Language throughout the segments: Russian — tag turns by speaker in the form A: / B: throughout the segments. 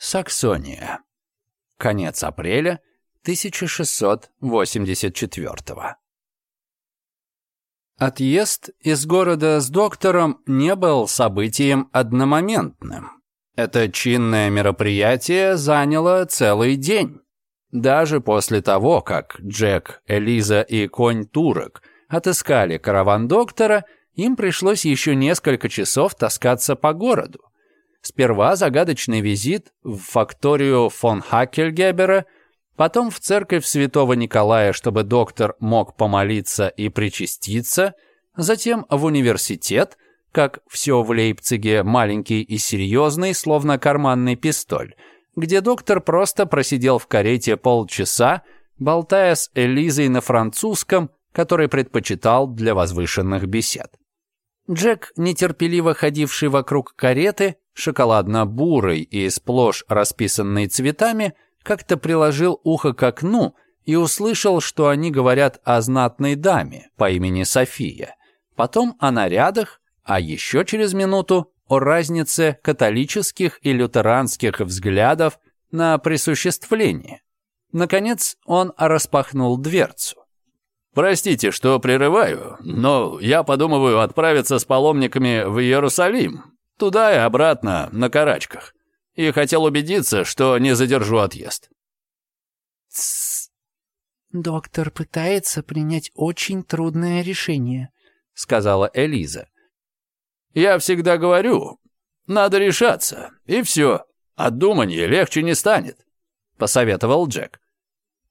A: Саксония. Конец апреля 1684 Отъезд из города с доктором не был событием одномоментным. Это чинное мероприятие заняло целый день. Даже после того, как Джек, Элиза и конь турок отыскали караван доктора, им пришлось еще несколько часов таскаться по городу. Сперва загадочный визит в факторию фон Хакельгебера, потом в церковь святого Николая, чтобы доктор мог помолиться и причаститься, затем в университет, как все в Лейпциге маленький и серьезный, словно карманный пистоль, где доктор просто просидел в карете полчаса, болтая с Элизой на французском, который предпочитал для возвышенных бесед. Джек, нетерпеливо ходивший вокруг кареты, шоколадно-бурый и сплошь расписанный цветами, как-то приложил ухо к окну и услышал, что они говорят о знатной даме по имени София. Потом о нарядах, а еще через минуту о разнице католических и лютеранских взглядов на присуществление. Наконец он распахнул дверцу.
B: «Простите, что прерываю, но я подумываю отправиться с паломниками в Иерусалим. Туда и обратно, на карачках. И хотел убедиться, что не задержу отъезд.
C: «Тссс. Доктор пытается принять очень трудное решение», — сказала Элиза.
B: «Я всегда говорю, надо решаться, и все. От а думания легче не станет», — посоветовал Джек.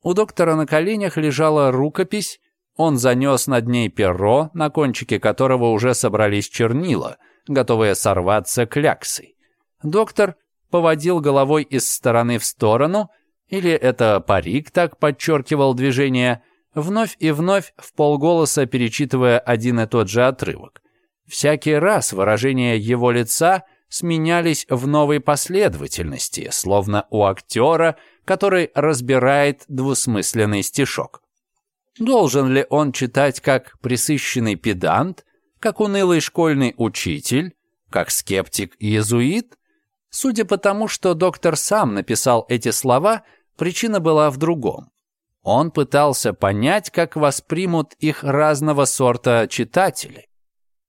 A: У доктора на коленях лежала рукопись, он занес над ней перо, на кончике которого уже собрались чернила — готовые сорваться кляксой. Доктор поводил головой из стороны в сторону, или это парик так подчеркивал движение, вновь и вновь в полголоса перечитывая один и тот же отрывок. Всякий раз выражения его лица сменялись в новой последовательности, словно у актера, который разбирает двусмысленный стишок. Должен ли он читать как присыщенный педант как унылый школьный учитель, как скептик-иезуит? Судя по тому, что доктор сам написал эти слова, причина была в другом. Он пытался понять, как воспримут их разного сорта читатели.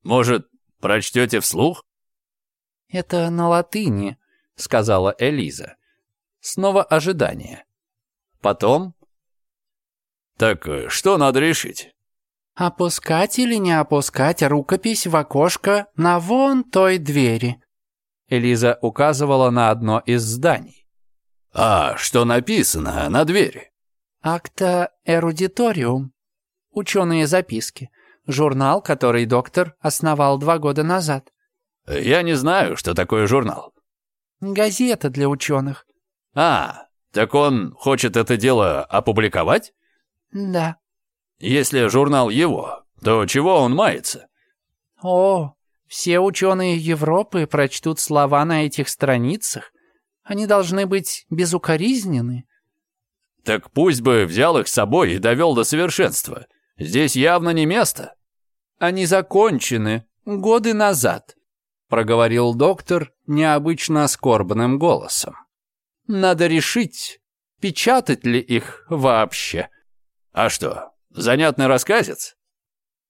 B: «Может, прочтете вслух?»
C: «Это на латыни», — сказала Элиза.
A: Снова ожидание. Потом...
B: «Так э, что надо решить?»
C: «Опускать или не опускать рукопись в окошко на вон той двери?»
A: Элиза указывала на одно из зданий.
B: «А что написано на двери?»
C: «Акта эрудиториум. Ученые записки. Журнал, который доктор основал два года назад».
B: «Я не знаю, что такое журнал».
C: «Газета для ученых».
B: «А, так он хочет это дело опубликовать?»
C: «Да».
B: Если журнал его, то чего он мается?
C: О, все ученые Европы прочтут слова на этих страницах. Они должны быть безукоризнены.
B: Так пусть бы взял их с собой и довел до совершенства. Здесь явно не место.
A: Они закончены годы назад, проговорил доктор необычно скорбным голосом. Надо решить, печатать ли их вообще.
B: А что, Занятный рассказец?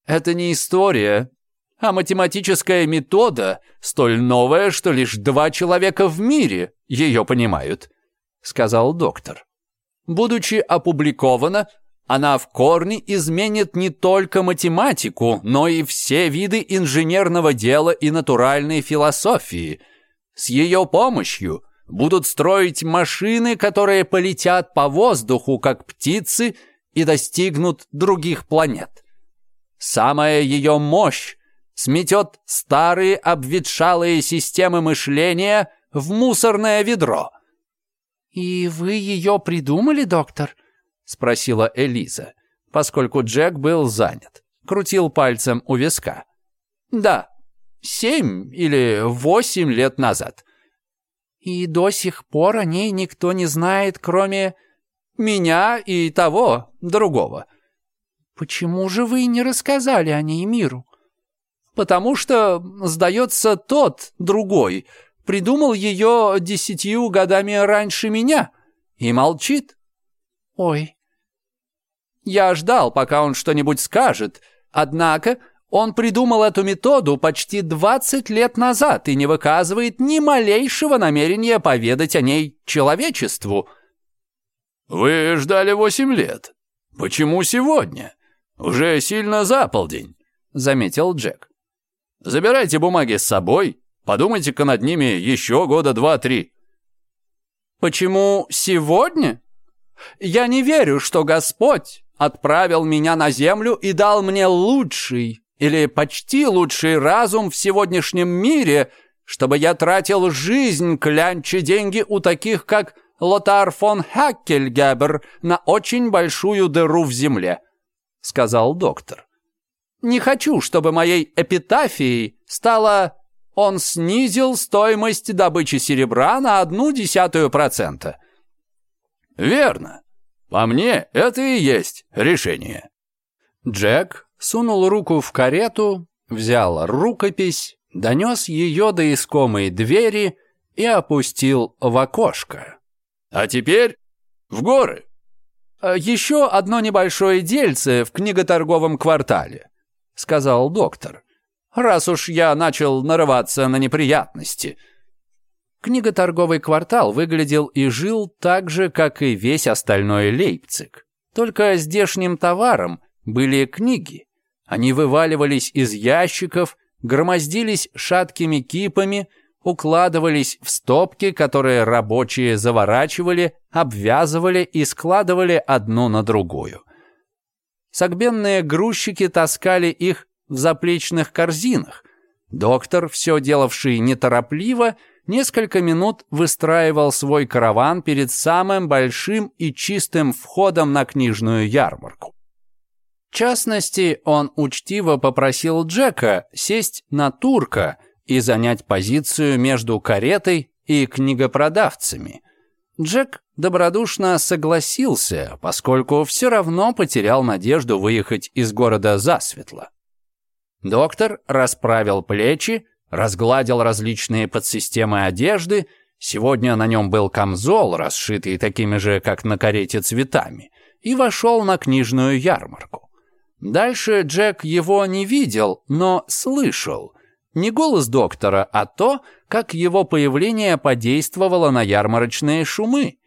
A: Это не история, а математическая метода, столь новая, что лишь два человека в мире ее понимают, сказал доктор. Будучи опубликована, она в корне изменит не только математику, но и все виды инженерного дела и натуральной философии. С ее помощью будут строить машины, которые полетят по воздуху, как птицы, и достигнут других планет. Самая ее мощь сметет старые обветшалые системы мышления в мусорное ведро.
C: «И вы ее придумали, доктор?» — спросила Элиза, поскольку Джек был занят. Крутил пальцем у виска.
A: «Да, семь или восемь лет назад».
C: «И до сих пор о ней никто не знает, кроме
A: меня и того, другого.
C: Почему же вы не рассказали о ней миру?
A: Потому что, сдается, тот, другой,
C: придумал ее десятью годами раньше меня и молчит. Ой. Я ждал, пока он что-нибудь скажет, однако он придумал эту методу почти 20 лет назад и не выказывает ни малейшего намерения поведать о ней человечеству.
B: «Вы ждали восемь лет. Почему сегодня? Уже сильно за полдень», — заметил Джек. «Забирайте бумаги с собой, подумайте-ка над ними еще года два-три».
C: «Почему сегодня? Я не верю, что Господь отправил меня на землю и дал мне лучший или почти лучший разум в сегодняшнем мире, чтобы я тратил жизнь, клянчи деньги у таких, как Лотар фон Хаккельгабер на очень большую дыру в земле», — сказал доктор. «Не хочу, чтобы моей эпитафией стало «Он снизил стоимость добычи серебра на одну десятую процента».
B: «Верно. По мне, это и есть решение».
A: Джек сунул руку в карету, взял рукопись, донес ее до искомой двери и опустил в окошко.
B: А теперь в горы.
C: А «Еще одно небольшое дельце в книготорговом квартале», — сказал доктор. «Раз уж я начал нарываться на неприятности». Книготорговый квартал выглядел и жил так же, как и весь остальной Лейпциг. Только здешним товаром были книги. Они вываливались из ящиков, громоздились шаткими кипами — укладывались в стопки, которые рабочие заворачивали, обвязывали и складывали одну на другую. Согбенные грузчики таскали их в заплечных корзинах. Доктор, все делавший неторопливо, несколько минут выстраивал свой караван перед самым большим и чистым входом на книжную ярмарку. В частности, он учтиво попросил Джека сесть на турка – и занять позицию между каретой и книгопродавцами. Джек добродушно согласился, поскольку все равно потерял надежду выехать из города засветло. Доктор расправил плечи, разгладил различные подсистемы одежды. Сегодня на нем был камзол, расшитый такими же, как на карете, цветами, и вошел на книжную ярмарку. Дальше Джек его не видел, но слышал. Не голос доктора, а то, как его появление подействовало на ярмарочные шумы.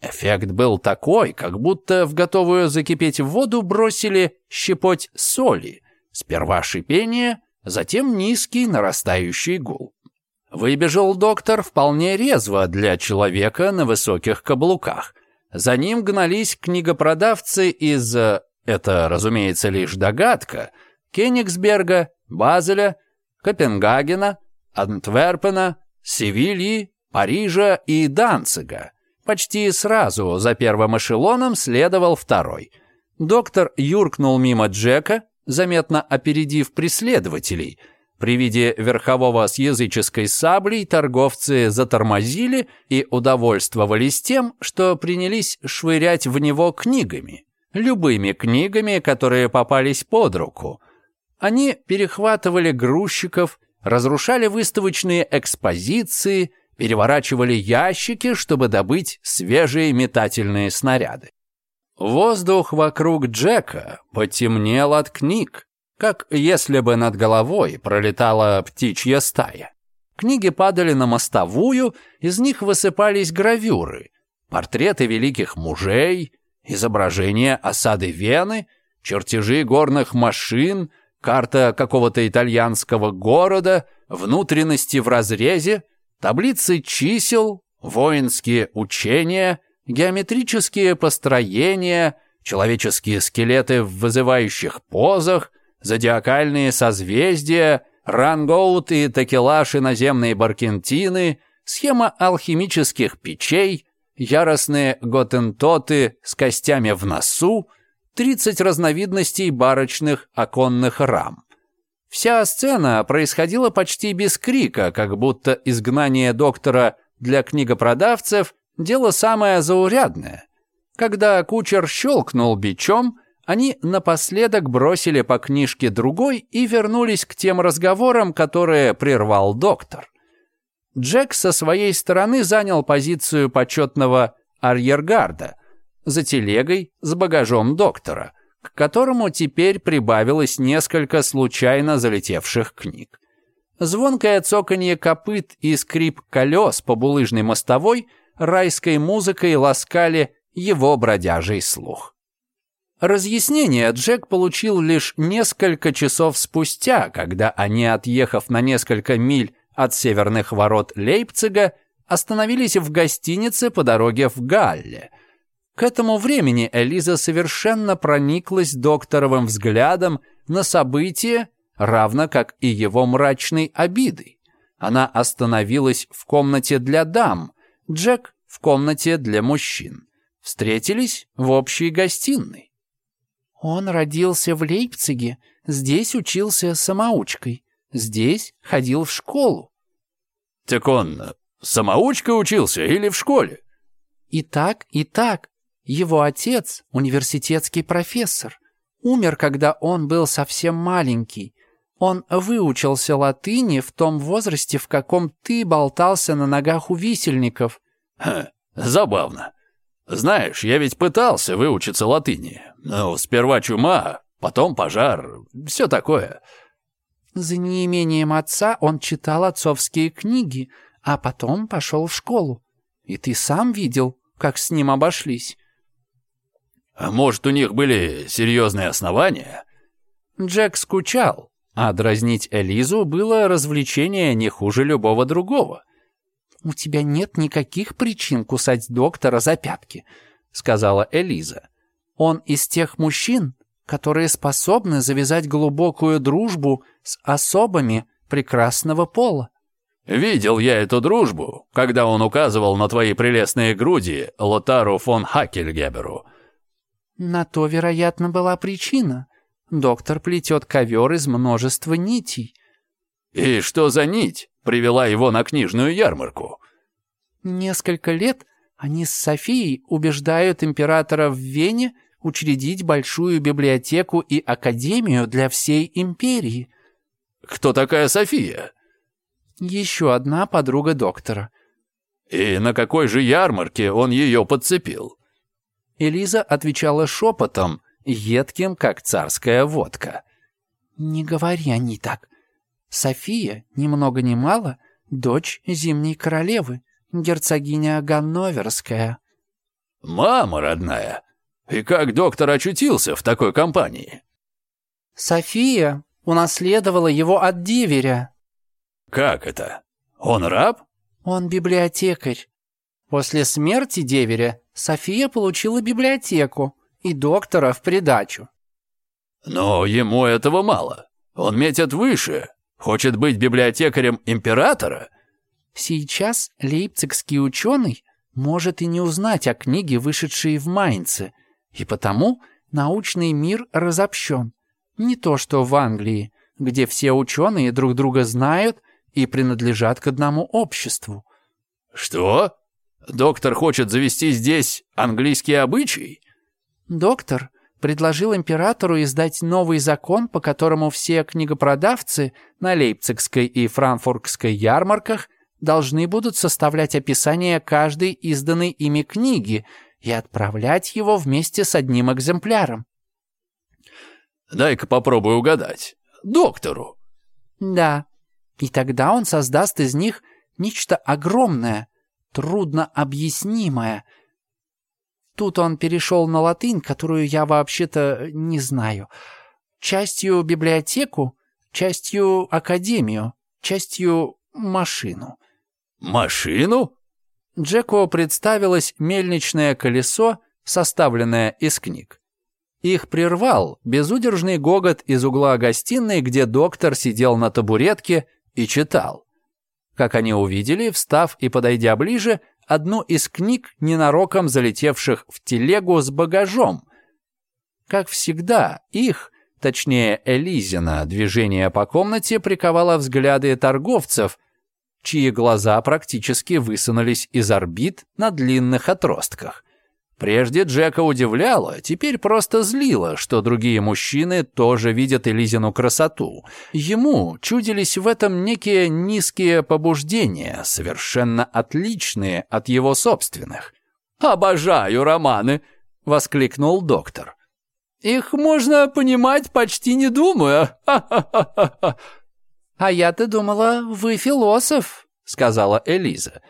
C: Эффект был такой, как будто в готовую закипеть воду бросили щепоть соли. Сперва шипение, затем низкий нарастающий гул. Выбежал доктор вполне резво для человека на высоких каблуках. За ним гнались книгопродавцы из, э, это, разумеется, лишь догадка, Кенигсберга, Базеля, Копенгагена, Антверпена, Севильи, Парижа и Данцига. Почти сразу за первым эшелоном следовал второй. Доктор юркнул мимо Джека, заметно опередив преследователей. При виде верхового с языческой саблей торговцы затормозили и удовольствовались тем, что принялись швырять в него книгами. Любыми книгами, которые попались под руку – они перехватывали грузчиков, разрушали выставочные экспозиции, переворачивали ящики, чтобы добыть свежие метательные снаряды. Воздух вокруг Джека потемнел от книг, как если бы над головой пролетала птичья стая. Книги падали на мостовую, из них высыпались гравюры, портреты великих мужей, изображения осады Вены, чертежи горных машин, карта какого-то итальянского города, внутренности в разрезе, таблицы чисел, воинские учения, геометрические построения, человеческие скелеты в вызывающих позах, зодиакальные созвездия, рангоуты, такелаши, наземные баркентины, схема алхимических печей, яростные готентоты с костями в носу — 30 разновидностей барочных оконных рам. Вся сцена происходила почти без крика, как будто изгнание доктора для книгопродавцев – дело самое заурядное. Когда кучер щелкнул бичом, они напоследок бросили по книжке другой и вернулись к тем разговорам, которые прервал доктор. Джек со своей стороны занял позицию почетного арьергарда, за телегой с багажом доктора, к которому теперь прибавилось несколько случайно залетевших книг. Звонкое цоканье копыт и скрип колес по булыжной мостовой райской музыкой ласкали его бродяжий слух. Разъяснение Джек получил лишь несколько часов спустя, когда они, отъехав на несколько миль от северных ворот Лейпцига, остановились в гостинице по дороге в Галле, к этому времени Элиза совершенно прониклась докторовым взглядом на события, равно как и его мрачной обидой. Она остановилась в комнате для дам, Джек в комнате для мужчин. Встретились в общей гостиной. Он родился в Лейпциге, здесь учился самоучкой, здесь ходил в школу.
B: Так он самоучкой учился или в школе?
C: И так, и так. Его отец – университетский профессор. Умер, когда он был совсем маленький. Он выучился латыни в том возрасте, в каком ты болтался на ногах у висельников.
B: Ха, забавно. Знаешь, я ведь пытался выучиться латыни. Ну, сперва чума, потом пожар, все такое.
C: За неимением отца он читал отцовские книги, а потом пошел в школу. И ты сам видел, как с ним обошлись.
B: А может, у них были серьезные основания?»
C: Джек скучал, а дразнить Элизу было развлечение не хуже любого другого. «У тебя нет никаких причин кусать доктора за пятки», — сказала Элиза. «Он из тех мужчин, которые способны завязать глубокую дружбу с особами прекрасного пола».
B: «Видел я эту дружбу, когда он указывал на твои прелестные груди Лотару фон Хакельгеберу»,
C: на то, вероятно, была причина. Доктор плетет ковер из множества нитей.
B: И что за нить привела его на книжную ярмарку?
C: Несколько лет они с Софией убеждают императора в Вене учредить большую библиотеку и академию для всей империи.
B: Кто такая София?
C: Еще одна подруга доктора.
B: И на какой же ярмарке он ее подцепил?
C: Элиза отвечала шепотом, едким, как царская водка. «Не говори они так. София, ни много ни мало, дочь Зимней Королевы, герцогиня Ганноверская».
B: «Мама родная! И как доктор очутился в такой компании?»
C: «София унаследовала его от диверя».
B: «Как это? Он раб?»
C: «Он библиотекарь. После смерти деверя София получила библиотеку и доктора в придачу.
B: Но ему этого мало. Он метит выше. Хочет быть библиотекарем императора.
C: Сейчас лейпцигский ученый может и не узнать о книге, вышедшей в Майнце, и потому научный мир разобщен. Не то что в Англии, где все ученые друг друга знают и принадлежат к одному обществу.
B: «Что?» Доктор хочет завести здесь английский обычай?»
C: «Доктор предложил императору издать новый закон, по которому все книгопродавцы на Лейпцигской и Франкфуртской ярмарках должны будут составлять описание каждой изданной ими книги и отправлять его вместе с одним экземпляром».
B: «Дай-ка попробую угадать. Доктору».
C: «Да. И тогда он создаст из них нечто огромное, трудно объяснимое. Тут он перешел на латынь, которую я вообще-то не знаю. Частью библиотеку, частью академию, частью машину.
B: «Машину?»
C: Джеку представилось мельничное колесо, составленное из книг. Их прервал безудержный гогот из угла гостиной, где доктор сидел на табуретке и читал как они увидели, встав и подойдя ближе, одну из книг, ненароком залетевших в телегу с багажом. Как всегда, их, точнее Элизина, движение по комнате приковало взгляды торговцев, чьи глаза практически высунулись из орбит на длинных отростках.
A: Прежде Джека удивляло, теперь просто злило, что другие мужчины тоже видят Элизину красоту. Ему чудились в этом некие низкие побуждения, совершенно отличные от его собственных.
C: «Обожаю романы!» — воскликнул доктор. «Их можно понимать, почти не думая.
A: «А я-то думала, вы философ», — сказала Элиза. «Элиза».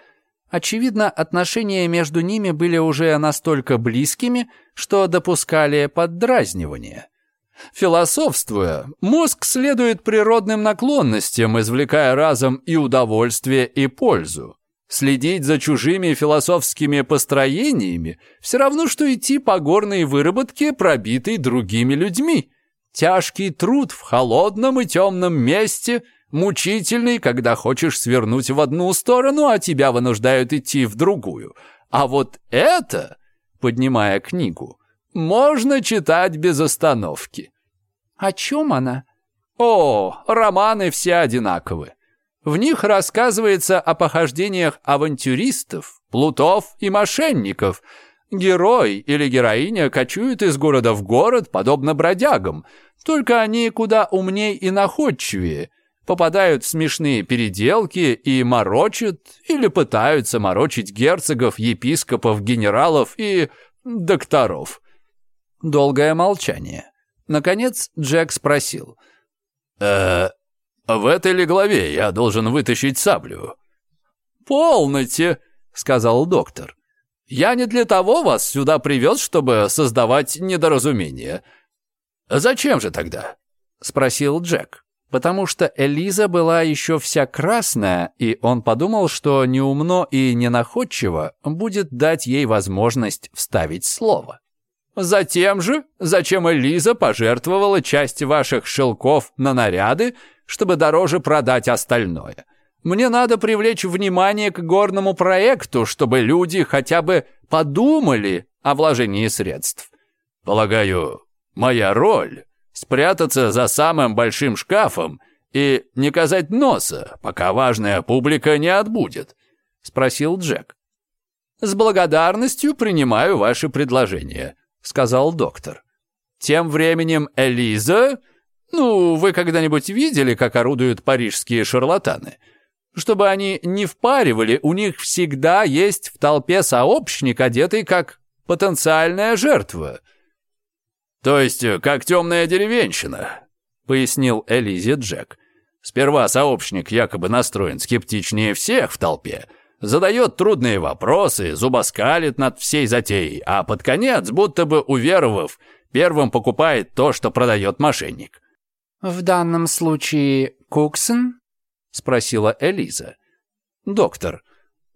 A: Очевидно, отношения между ними были уже настолько близкими, что допускали поддразнивание. Философствуя, мозг следует природным наклонностям, извлекая разом и удовольствие, и пользу. Следить за чужими философскими построениями все равно, что идти по горной выработке, пробитой другими людьми. Тяжкий труд в холодном и темном месте – Мучительный, когда хочешь свернуть в одну сторону, а тебя вынуждают идти в другую. А вот это, поднимая книгу, можно читать без остановки.
C: О чем она?
A: О, романы все одинаковы. В них рассказывается о похождениях авантюристов, плутов и мошенников. Герой или героиня кочуют из города в город, подобно бродягам, только они куда умней и находчивее – попадают в смешные переделки и морочат или пытаются морочить герцогов, епископов, генералов и докторов. Долгое молчание. Наконец Джек спросил.
B: «Э, в этой ли главе я должен вытащить саблю?»
A: «Полноте», — сказал доктор. «Я не для того вас сюда привез, чтобы создавать недоразумение».
B: «Зачем же тогда?»
A: — спросил Джек потому что Элиза была еще вся красная, и он подумал, что неумно и ненаходчиво будет дать ей возможность вставить слово. Затем же, зачем Элиза пожертвовала часть ваших шелков на наряды, чтобы дороже продать остальное? Мне надо привлечь внимание к горному проекту, чтобы люди хотя бы подумали о вложении средств.
B: Полагаю, моя роль спрятаться за самым большим шкафом и не казать носа, пока важная публика не отбудет?» — спросил Джек.
A: «С благодарностью принимаю ваше предложение», — сказал доктор. «Тем временем Элиза... Ну, вы когда-нибудь видели, как орудуют парижские шарлатаны? Чтобы они не впаривали, у них всегда есть в толпе сообщник, одетый как потенциальная жертва».
B: «То есть, э, как темная деревенщина», — пояснил Элизе Джек. «Сперва сообщник якобы настроен скептичнее всех в толпе, задает трудные вопросы, зубоскалит над всей затеей, а под конец, будто бы уверовав, первым покупает то, что продает мошенник».
C: «В данном случае Куксон?» — спросила Элиза.
A: «Доктор».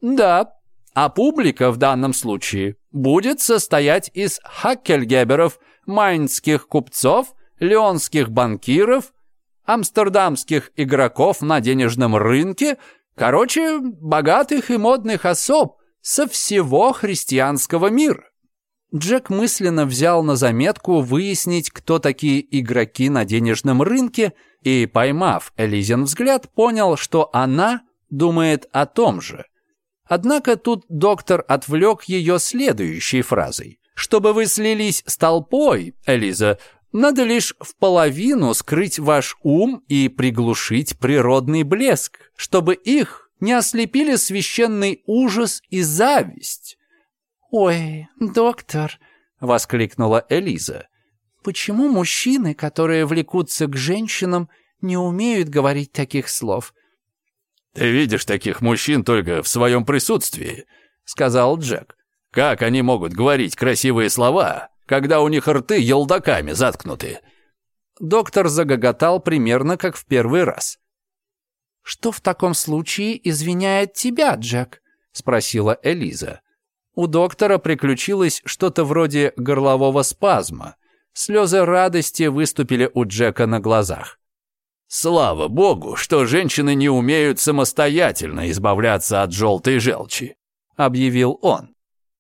A: «Да, а публика в данном случае будет состоять из хаккельгеберов — майнских купцов, леонских банкиров, амстердамских игроков на денежном рынке, короче, богатых и модных особ со всего христианского мира. Джек мысленно взял на заметку выяснить, кто такие игроки на денежном рынке, и, поймав Элизин взгляд, понял, что она думает о том же. Однако тут доктор отвлек ее следующей фразой. Чтобы вы слились с толпой, Элиза, надо лишь в половину скрыть ваш ум и приглушить природный блеск, чтобы их не ослепили священный ужас и зависть.
C: «Ой, доктор!» — воскликнула Элиза. «Почему мужчины, которые влекутся к женщинам, не умеют говорить таких слов?»
B: «Ты видишь таких мужчин только в своем присутствии», — сказал Джек. Как они могут говорить красивые слова, когда у них рты елдаками заткнуты?»
A: Доктор загоготал примерно как в первый раз.
C: «Что в таком случае извиняет тебя, Джек?» — спросила Элиза.
A: У доктора приключилось что-то вроде горлового спазма. Слезы радости выступили у Джека на глазах.
B: «Слава богу, что женщины не умеют самостоятельно избавляться от желтой желчи», — объявил он.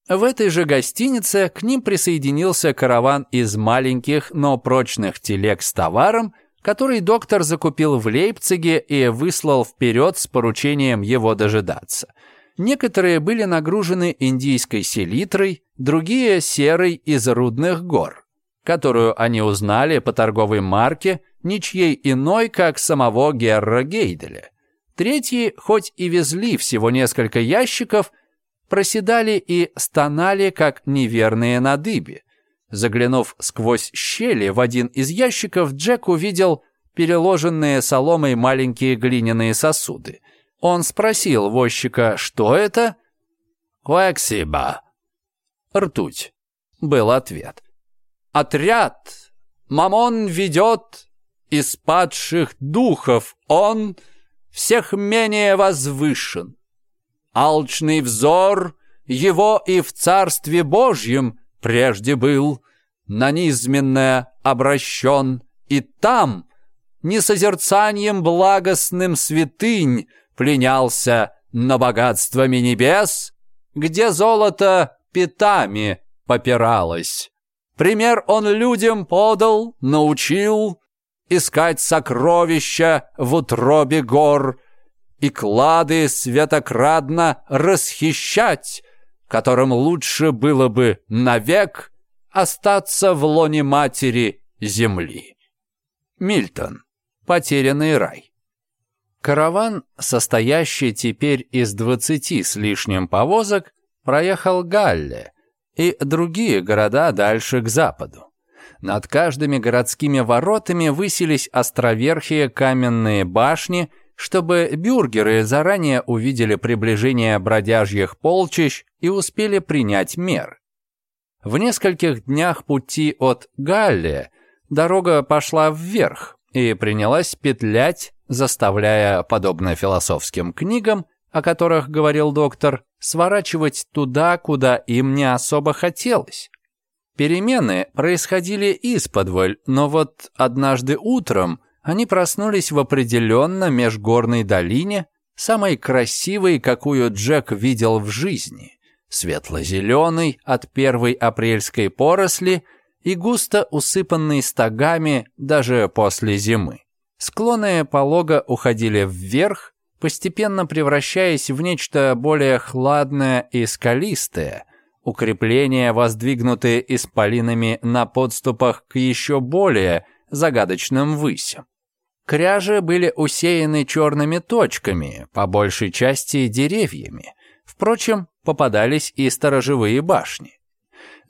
A: В этой же гостинице к ним присоединился караван из маленьких, но прочных телег с товаром, который доктор закупил в Лейпциге и выслал вперед с поручением его дожидаться.
C: Некоторые были нагружены индийской селитрой, другие – серой из рудных гор, которую они узнали по торговой марке, ничьей иной, как самого Герра Гейделя. Третьи, хоть и везли всего несколько ящиков – проседали и стонали, как неверные на дыбе. Заглянув сквозь щели в один из ящиков, Джек увидел переложенные соломой маленькие глиняные сосуды. Он спросил возчика, что это? «Квексиба». «Ртуть», — был ответ. «Отряд! Мамон ведет из падших духов, он всех менее возвышен». Алчный взор его и в Царстве Божьем прежде был, на низменное обращен, и там не созерцанием благостным святынь пленялся на богатствами небес, где золото пятами попиралось. Пример он людям подал, научил искать сокровища в утробе гор и клады святокрадно расхищать, которым лучше было бы навек остаться в лоне матери земли. Мильтон. Потерянный рай. Караван, состоящий теперь из двадцати с лишним повозок, проехал Галле и другие города дальше к западу. Над каждыми городскими воротами высились островерхие каменные башни – чтобы бюргеры заранее увидели приближение бродяжьих полчищ и успели принять мер. В нескольких днях пути от Галле дорога пошла вверх и принялась петлять, заставляя, подобно философским книгам, о которых говорил доктор, сворачивать туда, куда им не особо хотелось. Перемены происходили изподволь но вот однажды утром они проснулись в определенно межгорной долине, самой красивой, какую Джек видел в жизни, светло-зеленой от первой апрельской поросли и густо усыпанной стогами даже после зимы. Склоны полога уходили вверх, постепенно превращаясь в нечто более хладное и скалистое. Укрепления, воздвигнутые исполинами на подступах к еще более загадочным высям. Кряжи были усеяны черными точками, по большей части деревьями. Впрочем, попадались и сторожевые башни.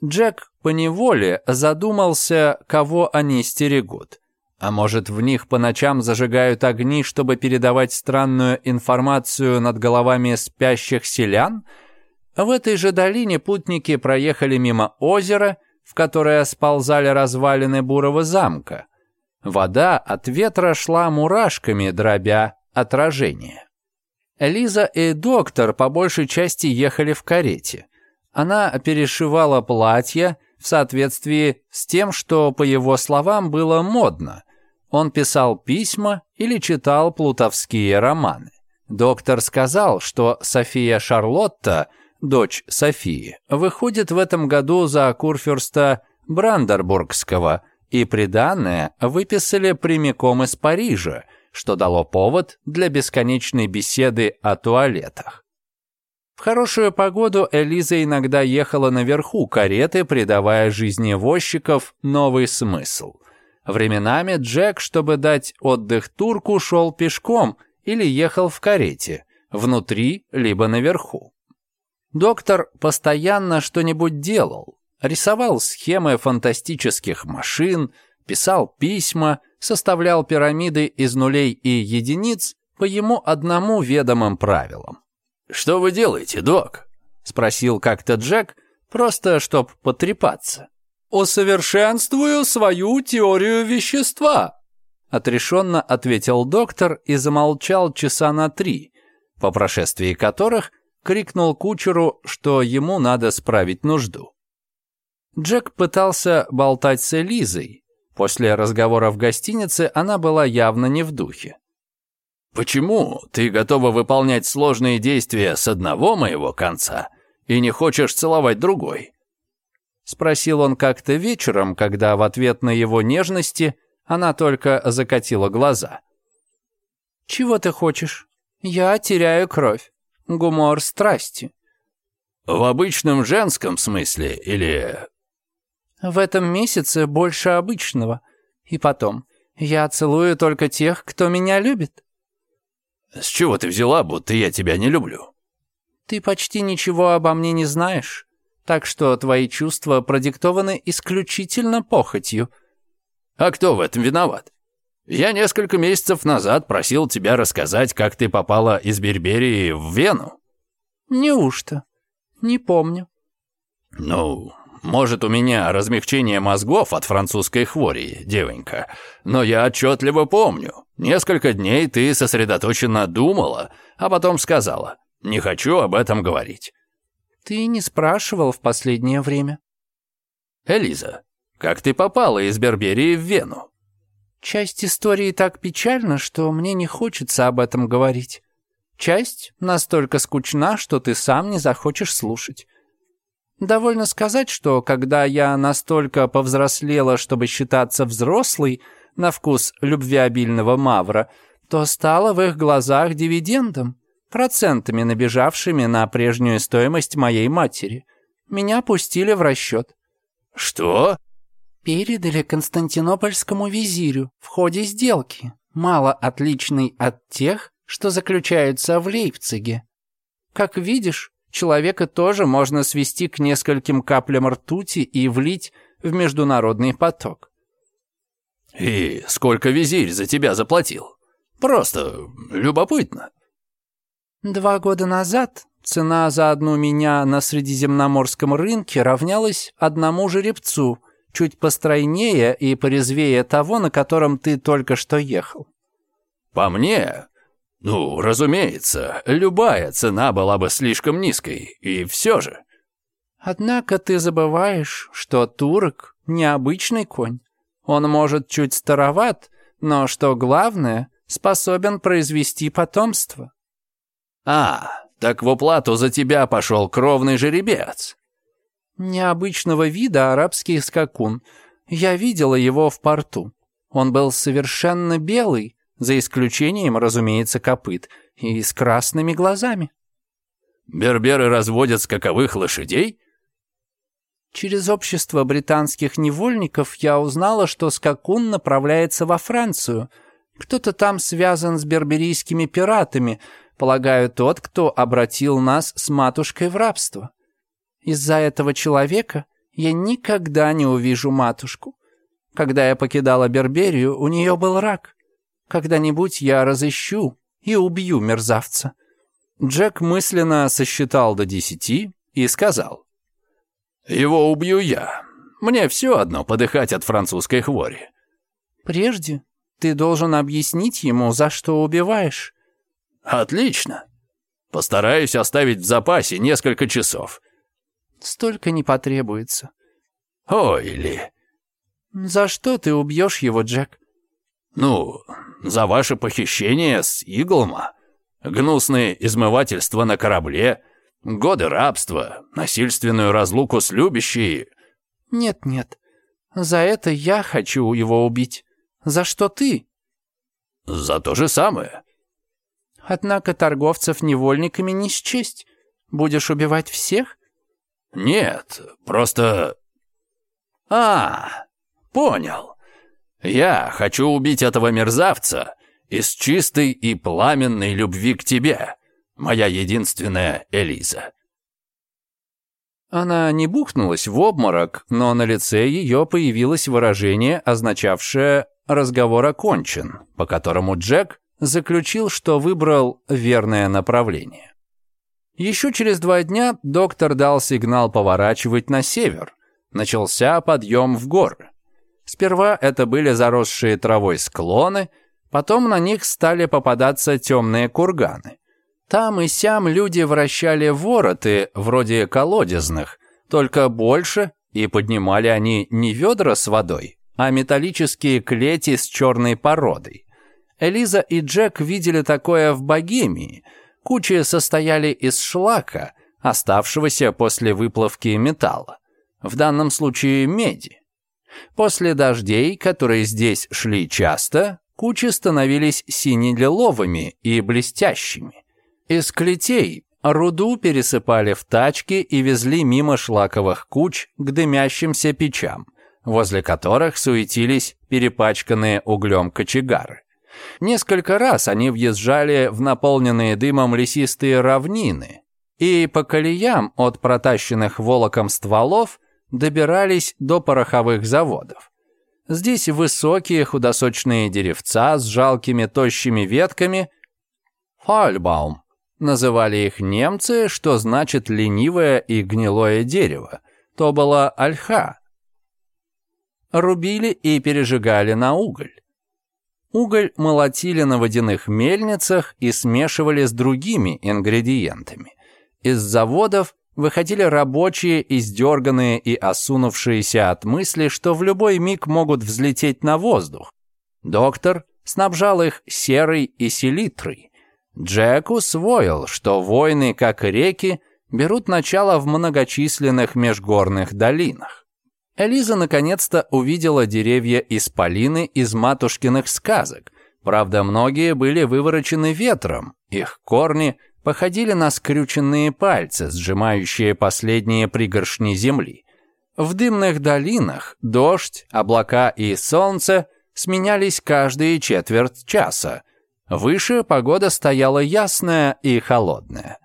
C: Джек поневоле задумался, кого они стерегут. А может, в них по ночам зажигают огни, чтобы передавать странную информацию над головами спящих селян? В этой же долине путники проехали мимо озера, в которое сползали развалины бурого замка – Вода от ветра шла мурашками, дробя отражение. Лиза и доктор по большей части ехали в карете. Она перешивала платье в соответствии с тем, что, по его словам, было модно. Он писал письма или читал плутовские романы. Доктор сказал, что София Шарлотта, дочь Софии, выходит в этом году за Курфюрста Брандербургского – и приданное выписали прямиком из Парижа, что дало повод для бесконечной беседы о туалетах. В хорошую погоду Элиза иногда ехала наверху кареты, придавая жизни возчиков новый смысл. Временами Джек, чтобы дать отдых турку, шел пешком или ехал в карете, внутри либо наверху. Доктор постоянно что-нибудь делал, рисовал схемы фантастических машин, писал письма, составлял пирамиды из нулей и единиц по ему одному ведомым правилам.
B: «Что вы делаете, док?»
C: — спросил как-то Джек, просто чтоб потрепаться. «Усовершенствую свою теорию вещества», — отрешенно ответил доктор и замолчал часа на три, по прошествии которых крикнул кучеру, что ему надо справить нужду. Джек пытался болтать с Элизой. После разговора в гостинице она была явно не в духе.
B: «Почему ты готова выполнять сложные действия с одного моего конца и не хочешь целовать другой?»
C: Спросил он как-то вечером, когда в ответ на его нежности она только закатила глаза. «Чего ты хочешь? Я теряю кровь. Гумор страсти».
B: «В обычном женском смысле или
C: в этом месяце больше обычного. И потом, я целую только тех, кто меня любит».
B: «С чего ты взяла, будто я тебя не люблю?»
C: «Ты почти ничего обо мне не знаешь, так что твои чувства продиктованы исключительно похотью».
B: «А кто в этом виноват? Я несколько месяцев назад просил тебя рассказать, как ты попала из Берберии в Вену».
C: «Неужто? Не помню».
B: «Ну, может, у меня размягчение мозгов от французской хвори, девонька, но я отчетливо помню. Несколько дней ты сосредоточенно думала, а потом сказала, не хочу об этом говорить.
C: Ты не спрашивал в последнее время.
B: Элиза, как ты попала из Берберии в Вену?
C: Часть истории так печальна, что мне не хочется об этом говорить. Часть настолько скучна, что ты сам не захочешь слушать. Довольно сказать, что когда я настолько повзрослела, чтобы считаться взрослой на вкус любвеобильного мавра, то стала в их глазах дивидендом, процентами набежавшими на прежнюю стоимость моей матери. Меня пустили в расчет.
B: «Что?»
C: «Передали константинопольскому визирю в ходе сделки, мало отличный от тех, что заключаются в Лейпциге. Как видишь, человека тоже можно свести к нескольким каплям ртути и влить в международный поток.
B: «И сколько визирь за тебя заплатил? Просто любопытно».
C: «Два года назад цена за одну меня на средиземноморском рынке равнялась одному жеребцу, чуть постройнее и порезвее того, на котором ты только что ехал».
B: «По мне, ну, разумеется, любая цена была бы слишком низкой, и все же.
C: Однако ты забываешь, что турок — необычный конь. Он, может, чуть староват, но, что главное, способен произвести потомство.
B: А, так в уплату за тебя пошел кровный жеребец.
C: Необычного вида арабский скакун. Я видела его в порту. Он был совершенно белый, за исключением, разумеется, копыт. И с красными глазами.
B: «Берберы разводят скаковых лошадей?»
C: Через общество британских невольников я узнала, что скакун направляется во Францию. Кто-то там связан с берберийскими пиратами, полагаю, тот, кто обратил нас с матушкой в рабство. Из-за этого человека я никогда не увижу матушку. Когда я покидала Берберию, у нее был рак. Когда-нибудь я разыщу и убью мерзавца».
B: Джек мысленно сосчитал до десяти и сказал. «Его убью я. Мне все одно подыхать от французской хвори».
C: «Прежде ты должен объяснить ему, за что убиваешь».
B: «Отлично. Постараюсь оставить в запасе несколько часов».
C: «Столько не потребуется».
B: «Ой, или...»
C: «За что ты убьешь его, Джек?»
B: Ну, за ваше похищение с Иглма, гнусные измывательства на корабле, годы рабства, насильственную разлуку с любящей.
C: Нет-нет, за это я хочу его убить. За что ты?
B: За то же самое.
C: Однако торговцев невольниками не счесть. Будешь убивать всех?
B: Нет, просто... А, понял. Я хочу убить этого мерзавца из чистой и пламенной любви к тебе, моя единственная Элиза».
A: Она не бухнулась в обморок, но на лице ее появилось выражение, означавшее «разговор окончен», по которому Джек заключил, что выбрал верное направление. Еще через два дня доктор дал сигнал поворачивать на север. Начался подъем в горы. Сперва это были заросшие травой склоны, потом на них стали попадаться темные курганы. Там и сям люди вращали вороты, вроде колодезных, только больше, и поднимали они не ведра с водой, а металлические клети с черной породой. Элиза и Джек видели такое в Богемии. Кучи состояли из шлака, оставшегося после выплавки металла. В данном случае меди. После дождей, которые здесь шли часто, кучи становились синелиловыми и блестящими. Из клетей руду пересыпали в тачки и везли мимо шлаковых куч к дымящимся печам, возле которых суетились перепачканные углем кочегары. Несколько раз они въезжали в наполненные дымом лесистые равнины, и по колеям от протащенных волоком стволов добирались до пороховых заводов. Здесь высокие худосочные деревца с жалкими тощими ветками. Фальбаум. Называли их немцы, что значит ленивое и гнилое дерево. То была альха. Рубили и пережигали на уголь. Уголь молотили на водяных мельницах и смешивали с другими ингредиентами. Из заводов выходили рабочие, издерганные и осунувшиеся от мысли, что в любой миг могут взлететь на воздух. Доктор снабжал их серой и селитрой. Джек усвоил, что войны, как реки, берут начало в многочисленных межгорных долинах. Элиза наконец-то увидела деревья исполины из матушкиных сказок. Правда, многие были выворочены ветром, их корни походили на скрюченные пальцы, сжимающие последние пригоршни земли. В дымных долинах дождь, облака и солнце сменялись каждые четверть часа. Выше погода стояла ясная и холодная.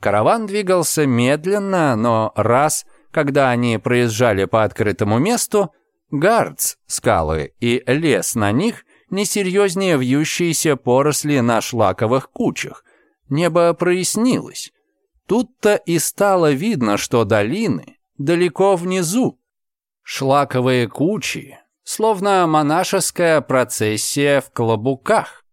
A: Караван двигался медленно, но раз, когда они проезжали по открытому месту, гарц, скалы и лес на них несерьезнее вьющиеся поросли на шлаковых кучах – небо прояснилось. Тут-то и стало видно, что долины далеко внизу. Шлаковые кучи, словно монашеская процессия в клобуках.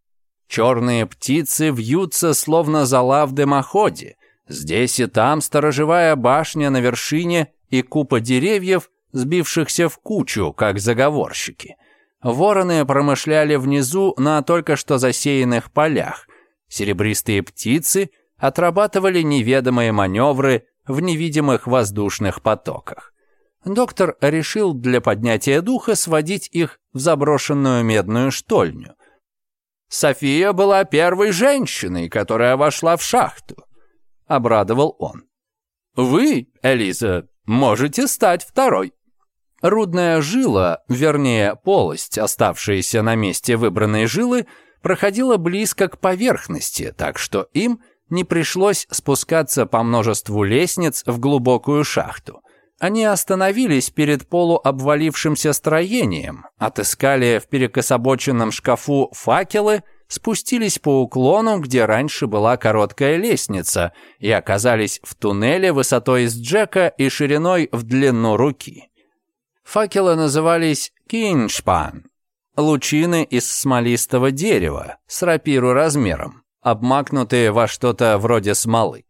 A: Черные птицы вьются, словно зала в дымоходе. Здесь и там сторожевая башня на вершине и купа деревьев, сбившихся в кучу, как заговорщики. Вороны промышляли внизу на только что засеянных полях – Серебристые птицы отрабатывали неведомые маневры в невидимых воздушных потоках. Доктор решил для поднятия духа сводить их в заброшенную медную штольню. «София была первой женщиной, которая вошла в шахту», — обрадовал он. «Вы, Элиза, можете стать второй». Рудная жила, вернее, полость, оставшаяся на месте выбранной жилы, — проходила близко к поверхности, так что им не пришлось спускаться по множеству лестниц в глубокую шахту. Они остановились перед полуобвалившимся строением, отыскали в перекособоченном шкафу факелы, спустились по уклону, где раньше была короткая лестница, и оказались в туннеле высотой с Джека и шириной в длину руки. Факелы назывались «киншпан», лучины из смолистого дерева с рапиру размером, обмакнутые во что-то вроде смолы.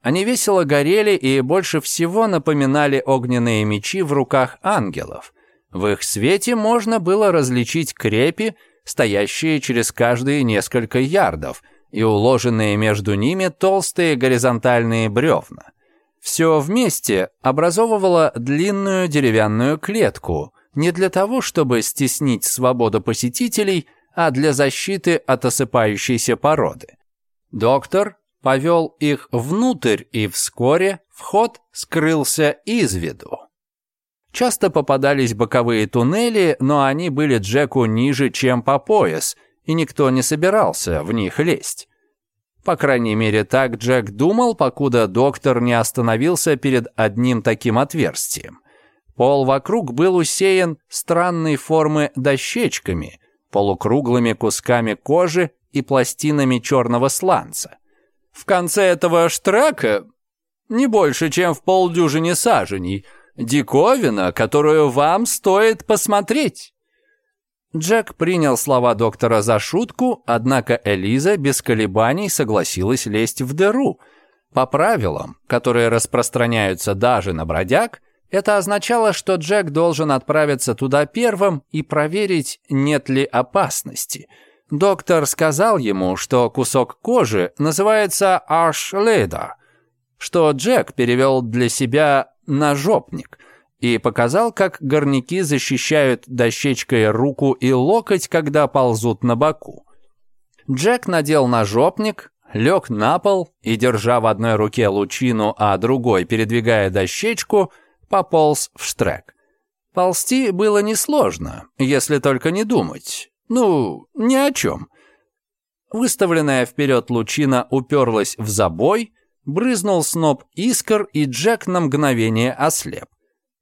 A: Они весело горели и больше всего напоминали огненные мечи в руках ангелов. В их свете можно было различить крепи, стоящие через каждые несколько ярдов, и уложенные между ними толстые горизонтальные бревна. Все вместе образовывало длинную деревянную клетку – не для того, чтобы стеснить свободу посетителей, а для защиты от осыпающейся породы. Доктор повел их внутрь, и вскоре вход скрылся из виду. Часто попадались боковые туннели, но они были Джеку ниже, чем по пояс, и никто не собирался в них лезть. По крайней мере, так Джек думал, покуда доктор не остановился перед одним таким отверстием. Пол вокруг был усеян странной формы дощечками, полукруглыми кусками кожи и пластинами черного сланца. В конце этого штрака не больше, чем в полдюжине саженей. Диковина, которую вам стоит посмотреть». Джек принял слова доктора за шутку, однако Элиза без колебаний согласилась лезть в дыру. По правилам, которые распространяются даже на бродяг, это означало, что Джек должен отправиться туда первым и проверить, нет ли опасности. Доктор сказал ему, что кусок кожи называется ашледа, что Джек перевел для себя на жопник и показал, как горняки защищают дощечкой руку и локоть, когда ползут на боку. Джек надел нажопник,
C: лег на пол и, держа в одной руке лучину, а другой, передвигая дощечку – пополз в штрек. Ползти было несложно, если только не думать. Ну, ни о чем. Выставленная вперед лучина уперлась в забой, брызнул сноп искр, и Джек на мгновение ослеп.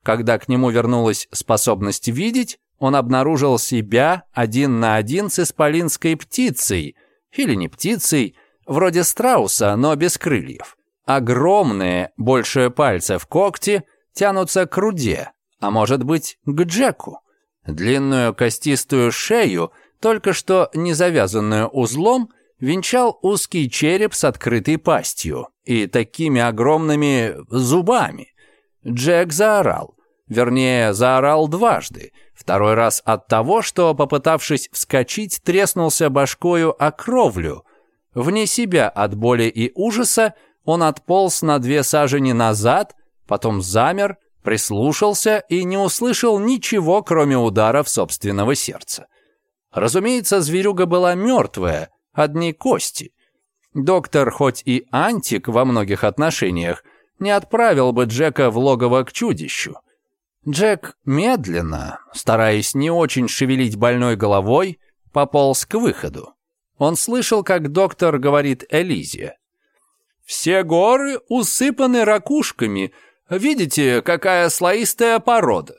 C: Когда к нему вернулась способность видеть, он обнаружил себя один на один с исполинской птицей, или не птицей, вроде страуса, но без крыльев. Огромные, большие пальцы в когте. – тянутся к руде, а может быть, к Джеку. Длинную костистую шею, только что не завязанную узлом, венчал узкий череп с открытой пастью и такими огромными зубами. Джек заорал. Вернее, заорал дважды. Второй раз от того, что, попытавшись вскочить, треснулся башкою о кровлю. Вне себя от боли и ужаса он отполз на две сажени назад – потом замер, прислушался и не услышал ничего, кроме ударов собственного сердца. Разумеется, зверюга была мертвая, одни кости. Доктор, хоть и антик во многих отношениях, не отправил бы Джека в логово к чудищу. Джек медленно, стараясь не очень шевелить больной головой, пополз к выходу. Он слышал, как доктор говорит Элизе. «Все горы усыпаны ракушками, Видите, какая слоистая порода?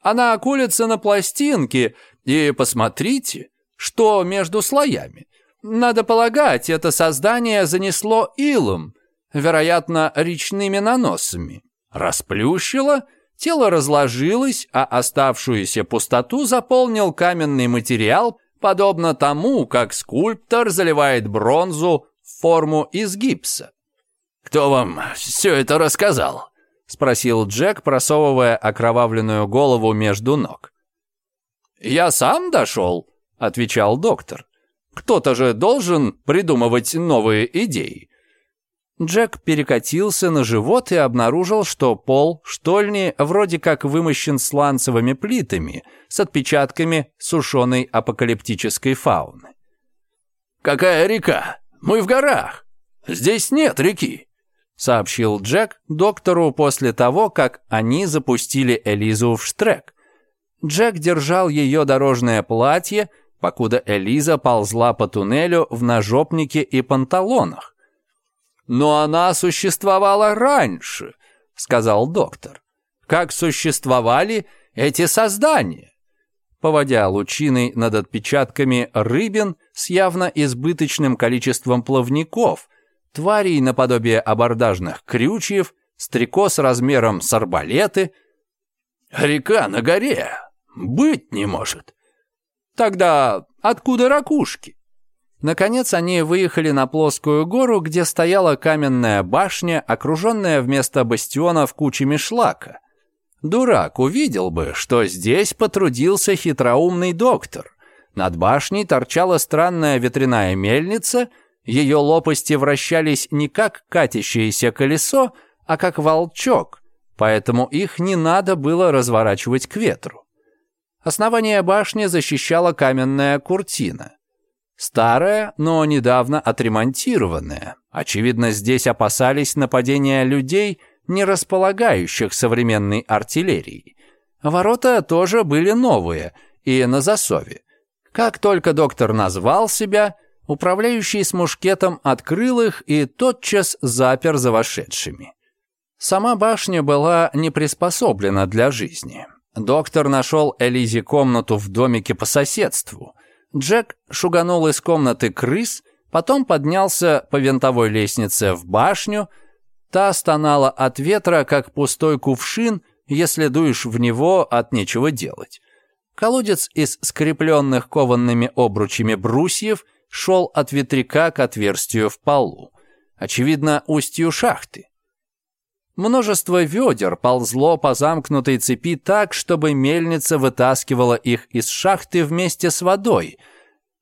C: Она окулится на пластинке, и посмотрите, что между слоями. Надо полагать, это создание занесло илом, вероятно, речными наносами. Расплющило, тело разложилось, а оставшуюся пустоту заполнил каменный материал, подобно тому, как скульптор заливает бронзу в форму из гипса.
B: «Кто вам все это рассказал?» — спросил Джек, просовывая окровавленную голову между ног.
C: «Я сам дошел», — отвечал доктор. «Кто-то же должен придумывать новые идеи». Джек перекатился на живот и обнаружил, что пол штольни вроде как вымощен сланцевыми плитами с отпечатками сушеной апокалиптической фауны.
B: «Какая река? Мы в горах. Здесь нет реки», сообщил Джек доктору после того, как они запустили Элизу в штрек.
C: Джек держал ее дорожное платье, покуда Элиза ползла по туннелю в нажопнике и панталонах. «Но она существовала раньше», — сказал доктор. «Как существовали эти создания?» Поводя лучиной над отпечатками рыбин с явно избыточным количеством плавников — тварей наподобие абордажных крючьев, стрекоз размером с арбалеты.
B: «Река на горе! Быть не может!»
C: «Тогда откуда ракушки?» Наконец они выехали на плоскую гору, где стояла каменная башня, окруженная вместо бастионов кучами шлака. Дурак увидел бы, что здесь потрудился хитроумный доктор. Над башней торчала странная ветряная мельница — ее лопасти вращались не как катящееся колесо, а как волчок, поэтому их не надо было разворачивать к ветру. Основание башни защищала каменная куртина. Старая, но недавно отремонтированная. Очевидно, здесь опасались нападения людей, не располагающих современной артиллерией. Ворота тоже были новые и на засове. Как только доктор назвал себя – Управляющий с мушкетом открыл их и тотчас запер за вошедшими. Сама башня была не приспособлена для жизни. Доктор нашел Элизе комнату в домике по соседству. Джек шуганул из комнаты крыс, потом поднялся по винтовой лестнице в башню. Та стонала от ветра, как пустой кувшин, если дуешь в него от нечего делать. Колодец из скрепленных кованными обручами брусьев – шел от ветряка к отверстию в полу, очевидно, устью шахты. Множество ведер ползло по замкнутой цепи так, чтобы мельница вытаскивала их из шахты вместе с водой.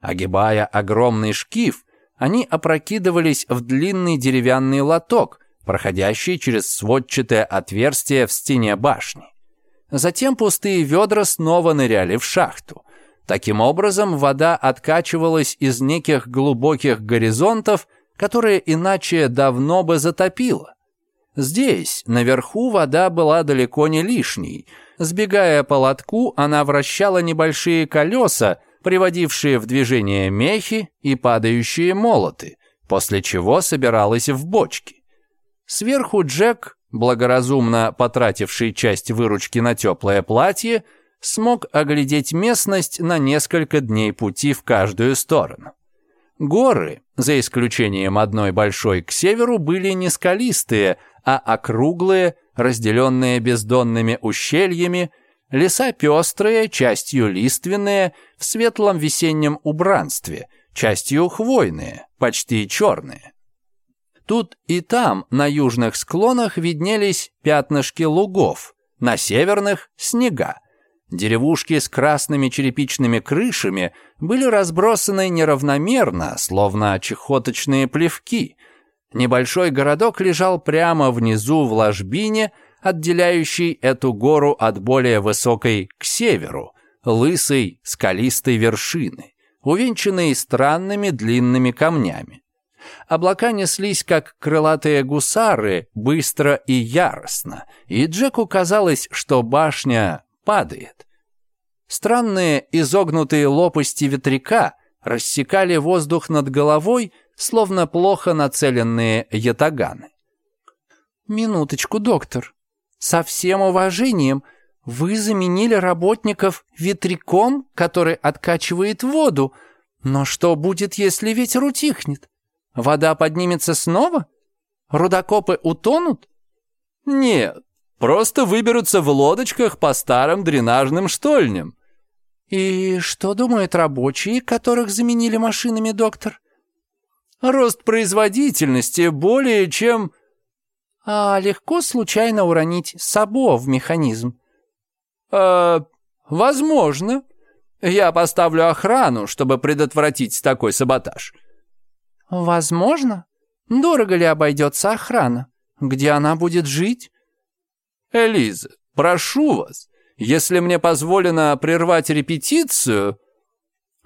C: Огибая огромный шкив, они опрокидывались в длинный деревянный лоток, проходящий через сводчатое отверстие в стене башни. Затем пустые ведра снова ныряли в шахту. Таким образом, вода откачивалась из неких глубоких горизонтов,
A: которые иначе давно бы затопило. Здесь, наверху, вода была далеко не лишней. Сбегая по лотку, она вращала небольшие колеса, приводившие в движение мехи и падающие молоты, после чего собиралась в бочки. Сверху Джек, благоразумно потративший часть выручки на теплое платье, смог оглядеть местность на несколько дней пути в каждую сторону. Горы, за исключением одной большой к северу, были не скалистые, а округлые, разделенные бездонными ущельями, леса пестрые, частью лиственные, в светлом весеннем убранстве, частью хвойные, почти черные. Тут и там на южных склонах виднелись пятнышки лугов, на северных – снега, Деревушки с красными черепичными крышами были разбросаны неравномерно, словно чехоточные плевки. Небольшой городок лежал прямо внизу в ложбине, отделяющей эту гору от более высокой к северу, лысой скалистой вершины, увенчанной странными длинными камнями. Облака неслись, как крылатые гусары, быстро и яростно, и Джеку казалось, что башня падает. Странные изогнутые лопасти ветряка рассекали воздух над головой, словно плохо нацеленные ятаганы. «Минуточку, доктор. Со всем уважением, вы заменили работников ветряком, который откачивает воду. Но что будет, если ветер утихнет? Вода поднимется снова? Рудокопы утонут?»
B: «Нет, Просто выберутся в лодочках по старым дренажным штольням.
A: «И что думают рабочие, которых заменили машинами, доктор?»
B: «Рост производительности более чем...»
A: «А легко случайно уронить сабо в механизм?»
B: «Э, возможно. Я поставлю охрану, чтобы предотвратить такой саботаж».
A: «Возможно? Дорого ли обойдется охрана? Где она будет жить?
B: Элиза, прошу вас, если мне позволено прервать репетицию,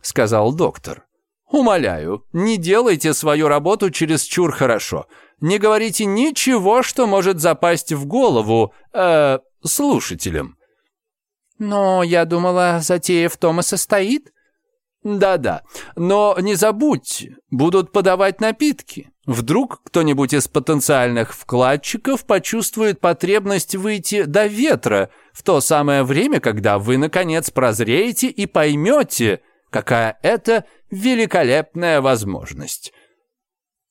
B: сказал доктор. Умоляю, не делайте свою работу чересчур хорошо. Не говорите ничего, что может запасть в голову э, слушателям.
A: Но я думала, затея в том и состоит,
B: да-да, но не забудь, будут подавать напитки. Вдруг кто-нибудь из потенциальных вкладчиков почувствует потребность выйти до ветра в то самое время, когда вы, наконец, прозреете и поймете, какая это великолепная возможность.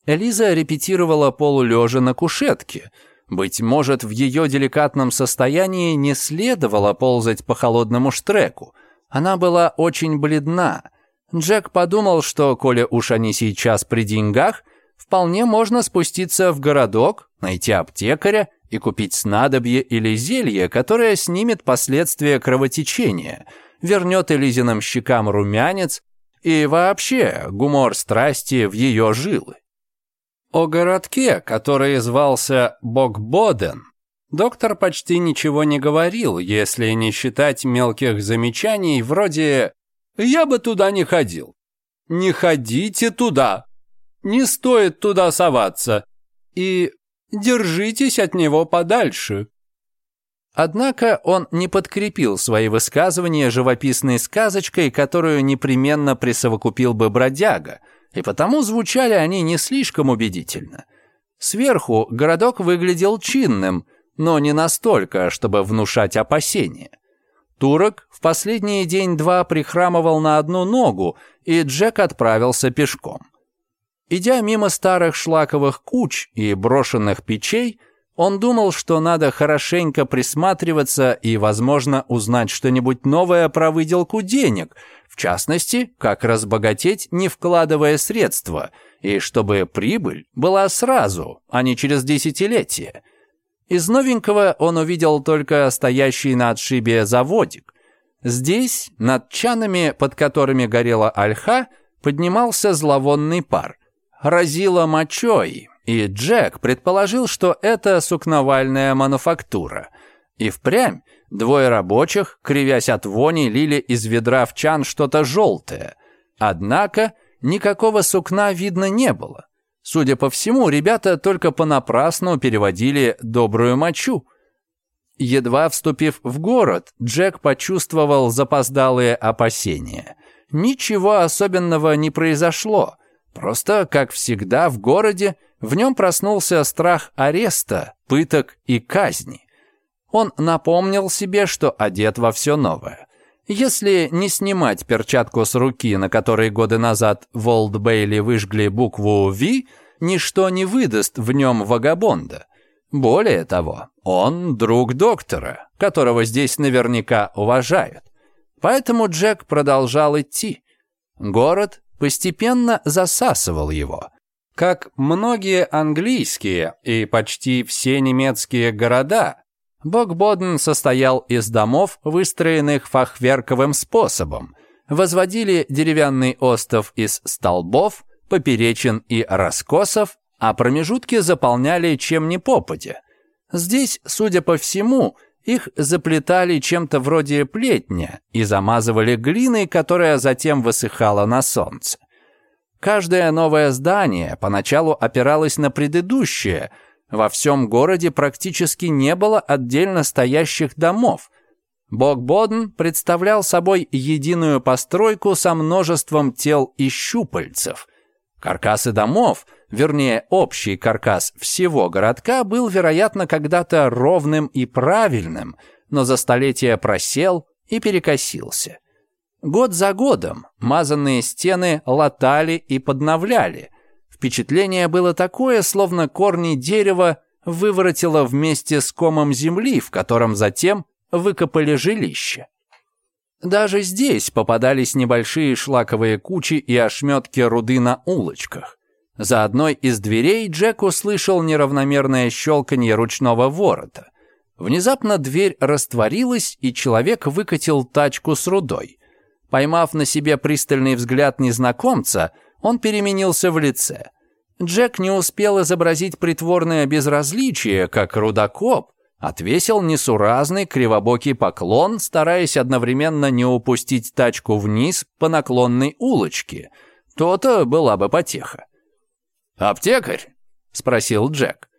B: Элиза репетировала полулежа на кушетке. Быть может, в ее деликатном состоянии не следовало ползать по холодному штреку. Она была очень бледна — Джек подумал, что, коли уж они сейчас при деньгах, вполне можно спуститься в городок, найти аптекаря и купить снадобье или зелье, которое снимет последствия кровотечения, вернет Элизиным щекам румянец и вообще гумор страсти в ее жилы. О городке, который звался Богбоден, доктор почти ничего не говорил, если не считать мелких замечаний вроде я бы туда не ходил. Не ходите туда. Не стоит туда соваться. И держитесь от него подальше. Однако он не подкрепил свои высказывания живописной сказочкой, которую непременно присовокупил бы бродяга, и потому звучали они не слишком убедительно. Сверху городок выглядел чинным, но не настолько, чтобы внушать опасения. Турок в последний день-два прихрамывал на одну ногу, и Джек отправился пешком. Идя мимо старых шлаковых куч и брошенных печей, он думал, что надо хорошенько присматриваться и, возможно, узнать что-нибудь новое про выделку денег, в частности, как разбогатеть, не вкладывая средства, и чтобы прибыль была сразу, а не через десятилетия. Из новенького он увидел только стоящий на отшибе заводик. Здесь, над чанами, под которыми горела ольха, поднимался зловонный пар. Разило мочой, и Джек предположил, что это сукновальная мануфактура. И впрямь двое рабочих, кривясь от вони, лили из ведра в чан что-то желтое. Однако никакого сукна видно не было.
C: Судя по всему, ребята только понапрасну переводили «добрую мочу». Едва вступив в город, Джек почувствовал запоздалые опасения. Ничего особенного не произошло. Просто, как всегда, в городе в нем проснулся страх ареста, пыток и казни. Он напомнил себе, что одет во все новое. Если не снимать перчатку с руки, на которой годы назад Волд Бейли выжгли букву «Ви», ничто не выдаст в нем вагабонда. Более того, он друг доктора, которого здесь наверняка уважают. Поэтому Джек продолжал идти. Город постепенно засасывал его. Как многие английские и почти все немецкие города, Богбоден состоял из домов, выстроенных фахверковым способом. Возводили деревянный остов из столбов, поперечин и раскосов, а промежутки заполняли чем ни попадя. Здесь, судя по всему, их заплетали чем-то вроде плетня и замазывали глиной, которая затем высыхала на солнце. Каждое новое здание поначалу опиралось на предыдущее – во всем городе практически не было отдельно стоящих домов. Бог-Боден представлял собой единую постройку со множеством тел и щупальцев. Каркасы домов, вернее, общий каркас всего городка был, вероятно, когда-то ровным и правильным, но за столетия просел и перекосился. Год за годом мазанные стены латали и подновляли – Впечатление было такое, словно корни дерева выворотило вместе с комом земли, в котором затем выкопали жилище. Даже здесь попадались небольшие шлаковые кучи и ошметки руды на улочках. За одной из дверей Джек услышал неравномерное щелканье ручного ворота. Внезапно дверь растворилась, и человек выкатил тачку с рудой. Поймав на себе пристальный взгляд незнакомца – он переменился в лице. Джек не успел изобразить притворное безразличие, как рудокоп, отвесил несуразный кривобокий поклон, стараясь одновременно не упустить тачку вниз по наклонной улочке. То-то была бы потеха. «Аптекарь?» — спросил Джек.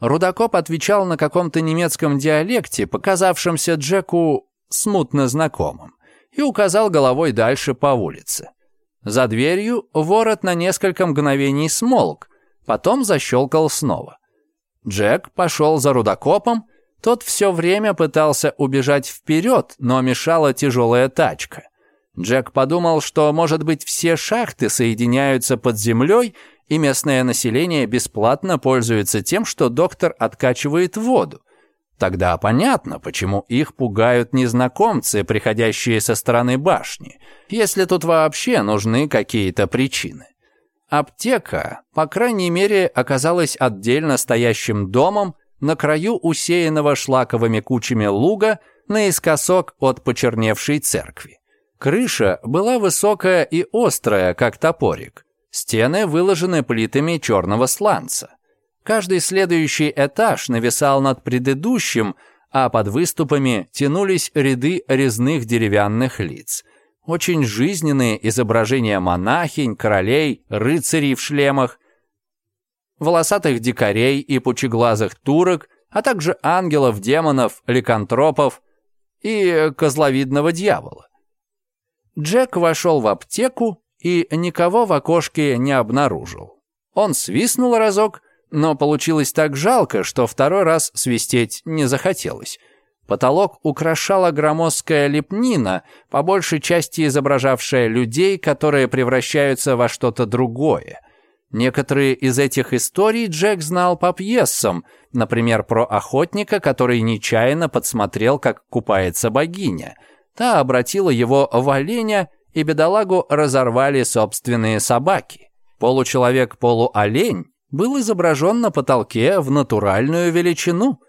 C: Рудокоп отвечал на каком-то немецком диалекте, показавшемся Джеку смутно знакомым, и указал головой дальше по улице. За дверью ворот на несколько мгновений смолк, потом защелкал снова. Джек пошел за рудокопом, тот все время пытался убежать вперед, но мешала тяжелая тачка. Джек подумал, что, может быть, все шахты соединяются под землей, и местное население бесплатно пользуется тем, что доктор откачивает воду. Тогда понятно, почему их пугают незнакомцы, приходящие со стороны башни, если тут вообще нужны какие-то причины. Аптека, по крайней мере, оказалась отдельно стоящим домом на краю усеянного шлаковыми кучами луга наискосок от почерневшей церкви. Крыша была высокая и острая, как топорик. Стены выложены плитами черного сланца. Каждый следующий этаж нависал над предыдущим, а под выступами тянулись ряды резных деревянных лиц. Очень жизненные изображения монахинь, королей, рыцарей в шлемах, волосатых дикарей и пучеглазых турок, а также ангелов, демонов, ликантропов и козловидного дьявола. Джек вошел в аптеку и никого в окошке не обнаружил. Он свистнул разок, но получилось так жалко, что второй раз свистеть не захотелось. Потолок украшала громоздкая лепнина, по большей части изображавшая людей, которые превращаются во что-то другое. Некоторые из этих историй Джек знал по пьесам, например, про охотника, который нечаянно подсмотрел, как купается богиня. Та обратила его в оленя, и бедолагу разорвали собственные собаки. Получеловек-полуолень был изображен на потолке в натуральную величину.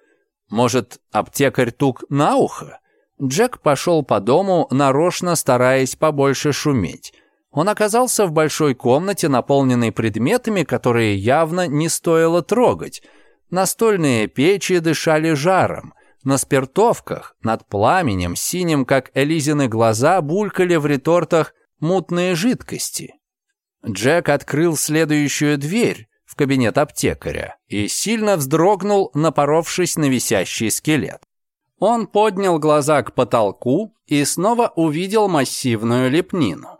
C: Может, аптекарь тук на ухо? Джек пошел по дому, нарочно стараясь побольше шуметь. Он оказался в большой комнате, наполненной предметами, которые явно не стоило трогать. Настольные печи дышали жаром. На спиртовках, над пламенем, синим, как Элизины глаза, булькали в ретортах мутные жидкости. Джек открыл следующую дверь в кабинет аптекаря и сильно вздрогнул, напоровшись на висящий скелет. Он поднял глаза к потолку и снова увидел массивную лепнину.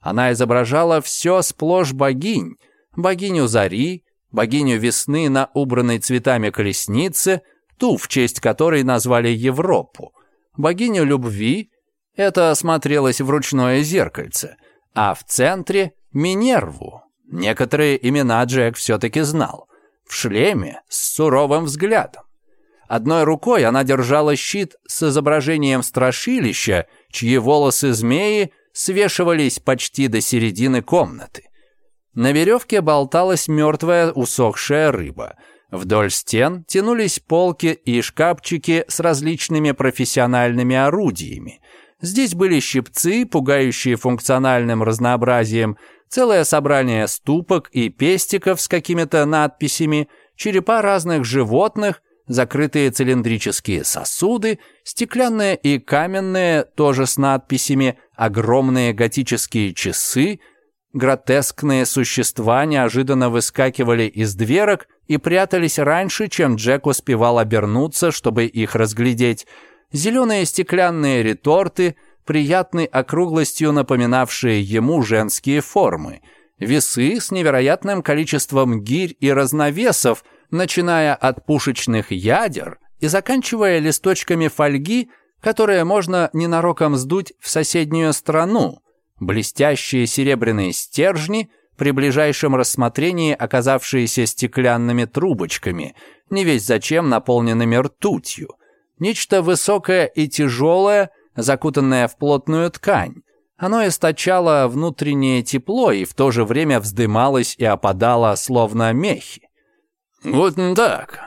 C: Она изображала все сплошь богинь, богиню зари, богиню весны на убранной цветами колеснице, ту, в честь которой назвали Европу, богиню любви, это смотрелось в ручное зеркальце, а в центре — Минерву, Некоторые имена Джек все-таки знал. В шлеме с суровым взглядом. Одной рукой она держала щит с изображением страшилища, чьи волосы змеи свешивались почти до середины комнаты. На веревке болталась мертвая усохшая рыба. Вдоль стен тянулись полки и шкафчики с различными профессиональными орудиями. Здесь были щипцы, пугающие функциональным разнообразием, целое собрание ступок и пестиков с какими-то надписями, черепа разных животных, закрытые цилиндрические сосуды, стеклянные и каменные, тоже с надписями, огромные готические часы, гротескные существа неожиданно выскакивали из дверок и прятались раньше, чем Джек успевал обернуться, чтобы их разглядеть, зеленые стеклянные реторты — приятной округлостью напоминавшие ему женские формы, весы с невероятным количеством гирь и разновесов, начиная от пушечных ядер и заканчивая листочками фольги, которые можно ненароком сдуть в соседнюю страну, блестящие серебряные стержни – при ближайшем рассмотрении оказавшиеся стеклянными трубочками, не весь зачем наполненными ртутью. Нечто высокое и тяжелое, закутанное в плотную ткань. Оно источало внутреннее тепло и в то же время вздымалось и опадало, словно мехи.
B: «Вот так.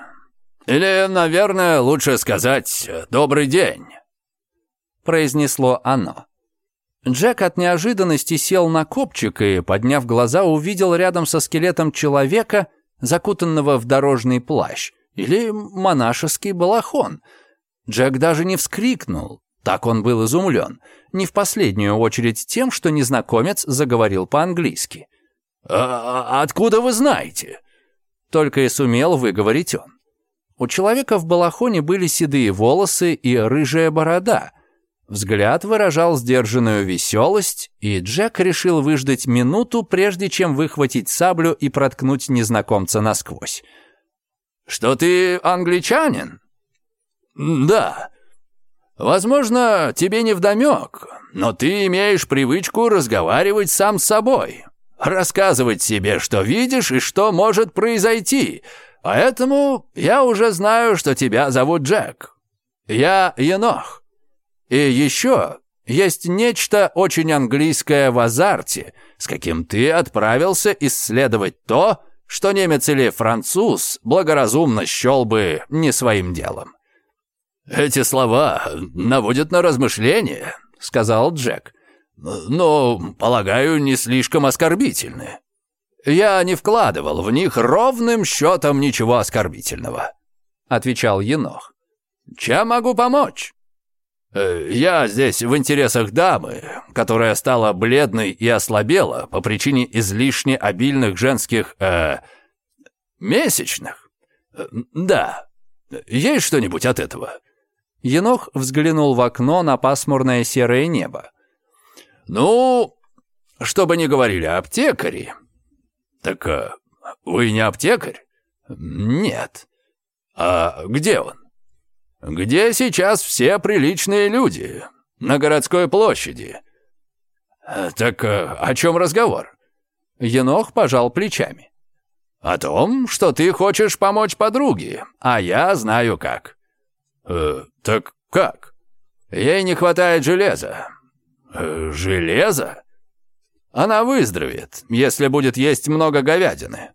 B: Или, наверное, лучше сказать «добрый день», —
C: произнесло оно. Джек от неожиданности сел на копчик и, подняв глаза, увидел рядом со скелетом человека, закутанного в дорожный плащ или монашеский балахон. Джек даже не вскрикнул, так он был изумлен. Не в последнюю очередь тем, что незнакомец заговорил по-английски.
B: «А, а, «Откуда вы знаете?»
C: Только и сумел выговорить он. У человека в балахоне были седые волосы и рыжая борода. Взгляд выражал сдержанную веселость, и Джек решил выждать минуту, прежде чем выхватить саблю и проткнуть незнакомца насквозь.
B: «Что ты англичанин?» «Да», Возможно, тебе не вдомек, но ты имеешь привычку разговаривать сам с собой, рассказывать себе, что видишь и что может произойти. Поэтому я уже знаю, что тебя зовут Джек. Я Енох. И еще есть нечто очень английское в азарте, с каким ты отправился исследовать то, что немец или француз благоразумно счел бы не своим делом. «Эти слова наводят на размышления», — сказал Джек. «Но, полагаю, не слишком оскорбительны». «Я не вкладывал в них ровным счетом ничего оскорбительного», — отвечал Енох. «Чем могу помочь?» «Э, «Я здесь в интересах дамы, которая стала бледной и ослабела по причине излишне обильных женских... Э, месячных. Э, да. Есть что-нибудь от этого?
C: Енох взглянул в окно на пасмурное серое небо.
B: «Ну, чтобы не говорили аптекари». «Так а, вы не аптекарь?»
C: «Нет».
B: «А где он?» «Где сейчас все приличные люди? На городской площади». «Так а, о чем разговор?»
C: Енох пожал плечами.
B: «О том, что ты хочешь помочь подруге, а я знаю как». «Э, так как? Ей не хватает железа». Э, «Железа?» «Она выздоровеет, если будет есть много говядины».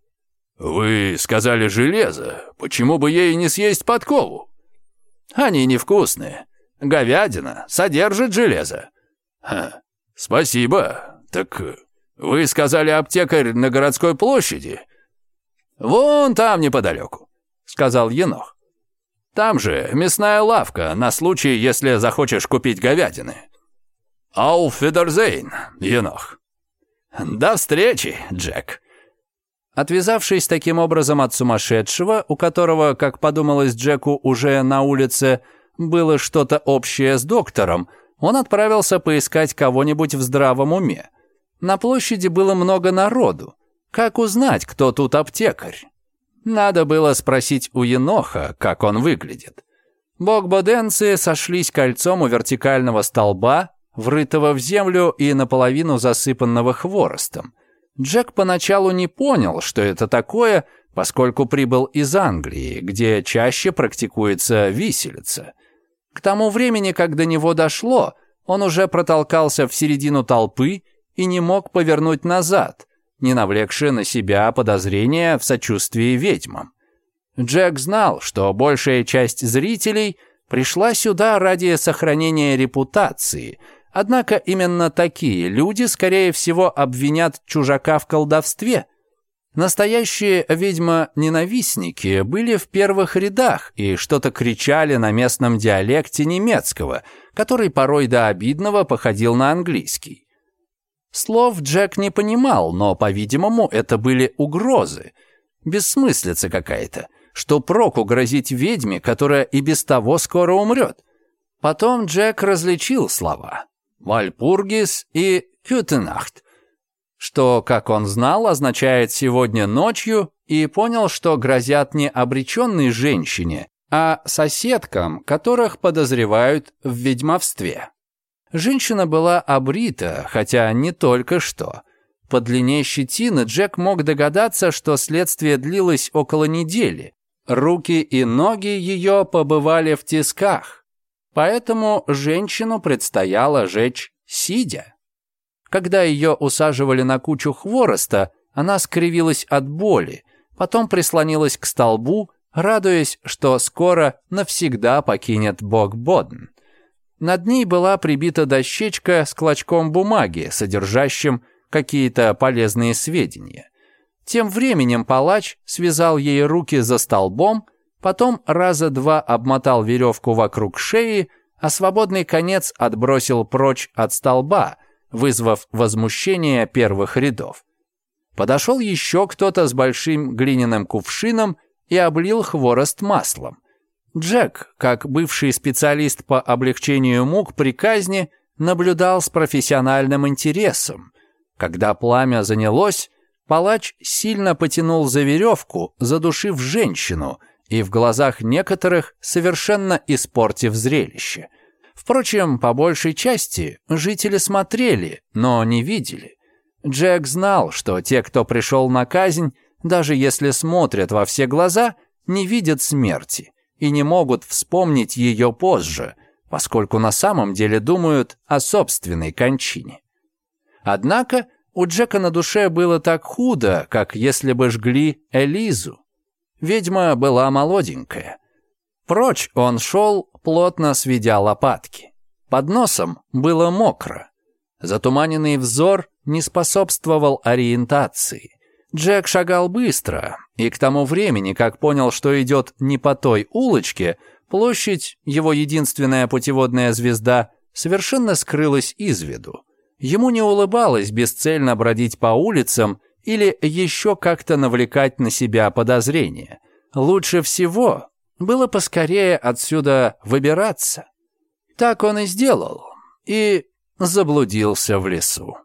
B: «Вы сказали железо. Почему бы ей не съесть подкову?» «Они невкусные. Говядина содержит железо». Ха, «Спасибо. Так вы сказали аптекарь на городской площади?» «Вон там неподалеку», — сказал Енох. Там же мясная лавка на случай, если захочешь купить говядины. Ауфидерзейн, Енох. До встречи, Джек.
C: Отвязавшись таким образом от сумасшедшего, у которого, как подумалось Джеку уже на улице, было что-то общее с доктором, он отправился поискать кого-нибудь в здравом уме. На площади было много народу. Как узнать, кто тут аптекарь? Надо было спросить у Еноха, как он выглядит. Богбоденцы сошлись кольцом у вертикального столба, врытого в землю и наполовину засыпанного хворостом. Джек поначалу не понял, что это такое, поскольку прибыл из Англии, где чаще практикуется виселица. К тому времени, как до него дошло, он уже протолкался в середину толпы и не мог повернуть назад – не навлекши на себя подозрения в сочувствии ведьмам. Джек знал, что большая часть зрителей пришла сюда ради сохранения репутации, однако именно такие люди, скорее всего, обвинят чужака в колдовстве – Настоящие ведьма-ненавистники были в первых рядах и что-то кричали на местном диалекте немецкого, который порой до обидного походил на английский. Слов Джек не понимал, но, по-видимому, это были угрозы. Бессмыслица какая-то. Что проку грозить ведьме, которая и без того скоро умрет? Потом Джек различил слова. «Вальпургис» и «Кютенахт», что, как он знал, означает «сегодня ночью», и понял, что грозят не обреченной женщине, а соседкам, которых подозревают в ведьмовстве. Женщина была обрита, хотя не только что. По длине щетины Джек мог догадаться, что следствие длилось около недели. Руки и ноги ее побывали в тисках. Поэтому женщину предстояло жечь сидя. Когда ее усаживали на кучу хвороста, она скривилась от боли, потом прислонилась к столбу, радуясь, что скоро навсегда покинет Бог Боден. Над ней была прибита дощечка с клочком бумаги, содержащим какие-то полезные сведения. Тем временем палач связал ей руки за столбом, потом раза два обмотал веревку вокруг шеи, а свободный конец отбросил прочь от столба, вызвав возмущение первых рядов. Подошел еще кто-то с большим глиняным кувшином и облил хворост маслом. Джек, как бывший специалист по облегчению мук при казни, наблюдал с профессиональным интересом. Когда пламя занялось, палач сильно потянул за веревку, задушив женщину, и в глазах некоторых совершенно испортив зрелище. Впрочем, по большей части жители смотрели, но не видели. Джек знал, что те, кто пришел на казнь, даже если смотрят во все глаза, не видят смерти и не могут вспомнить ее позже, поскольку на самом деле думают о собственной кончине. Однако у Джека на душе было так худо, как если бы жгли Элизу. Ведьма была молоденькая. Прочь он шел, плотно сведя лопатки. Под носом было мокро. Затуманенный взор не способствовал ориентации. Джек шагал быстро, и к тому времени, как понял, что идет не по той улочке, площадь, его единственная путеводная звезда, совершенно скрылась из виду. Ему не улыбалось бесцельно бродить по улицам или еще как-то навлекать на себя подозрения. Лучше всего было поскорее отсюда выбираться. Так он и сделал, и заблудился в лесу.